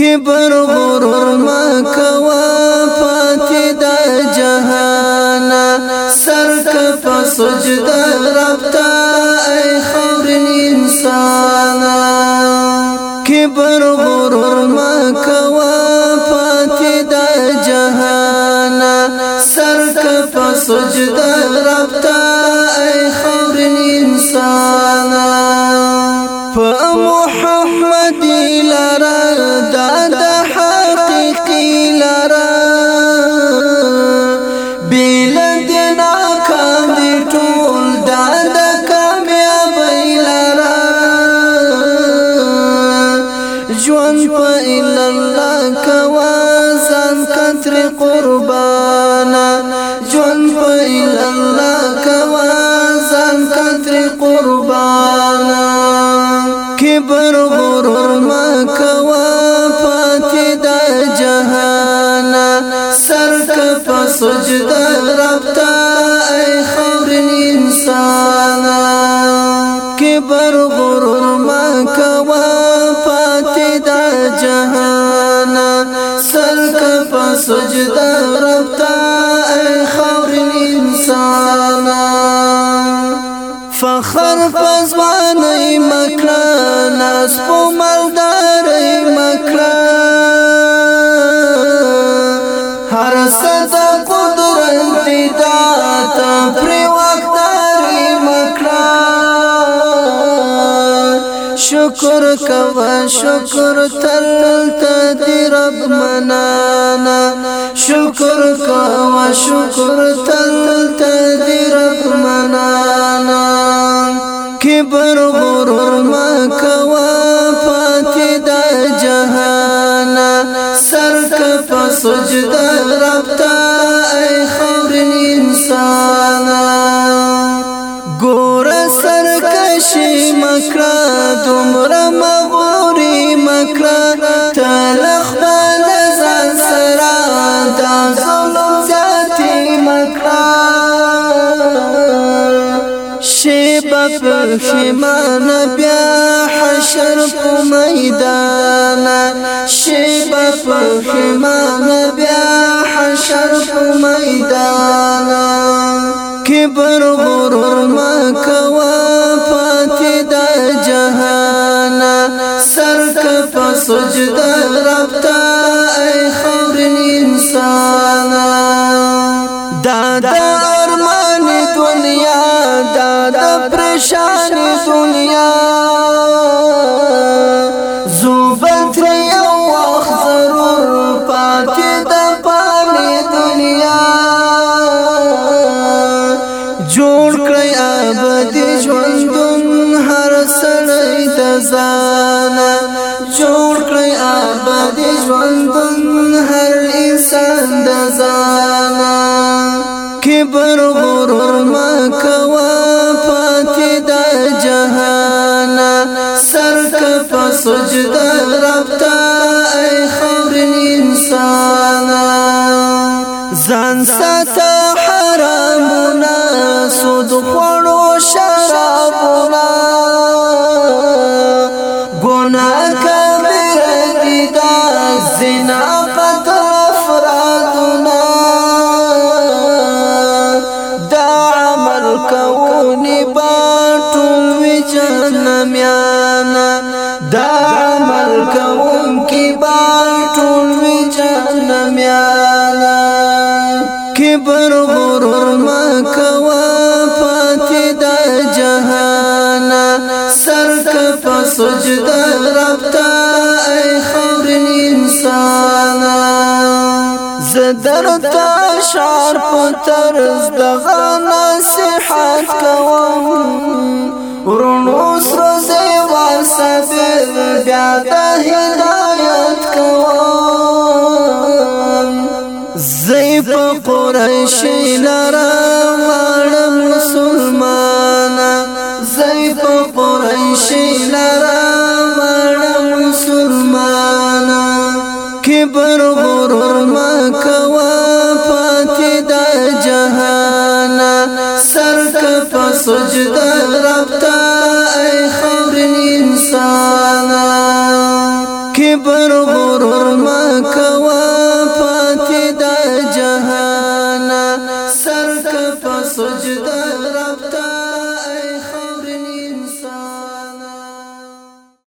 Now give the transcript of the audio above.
كبر غرور مکوا پاتې د جهان سر کف سجدا رب خور إنسانا كبر غرور مکوا پاتې د جهان سر کف سجدا رب خور إنسانا سجدت ربتا اي خور انسانا كبر غرور مکوا پاتی دا جہانا سر کپا سجدت ربتا ای خورن انسانا فخر پزوانی مکرانا سپو مر شکر کوا شکر تل تدی رب منانا شکر کوا شکر تل تدی رب منانا کبر غرور ما کوا فاتدا جهانا سر کا سجدا مسکرا تمرا مغوری مکرا تلخ بلزان سرا دا ظلم زیادی مکرا شیبا پخیمان بیا حشر پو میدانا شیبا پخیمان بیا حشر پو میدانا کبر غرور مکرا سجده رب تا ای خورن انسان دا دا ارمان دنیا دا دا پریشان دنیا زوبت یو وخت ضرور پاتې د پامې دنیا جوړ کړی ابدي ژوندون هر سړی د ځان آباد ژوند هر انسان د زانا کبر غرور مکوا پاتې د جهان سر کف سجدا رب ته ای خور انسان ځان ساته حرامونه سود خورو شرابونه کبر غرور مکوا پاتې د جهان سر کف سجدا رب تا ای خورن انسان زدرتا شعر پترز دغه نصیحت کوم ورونو سر زیوا سبب بیا زی په قریش لرا واړه مسلمانا زی په قریش لرا واړه مسلمانا کبر غرور ما کوا فاتې د جهان سر کف سجدا ربتا ای خور انسان کبر غرور ما کوا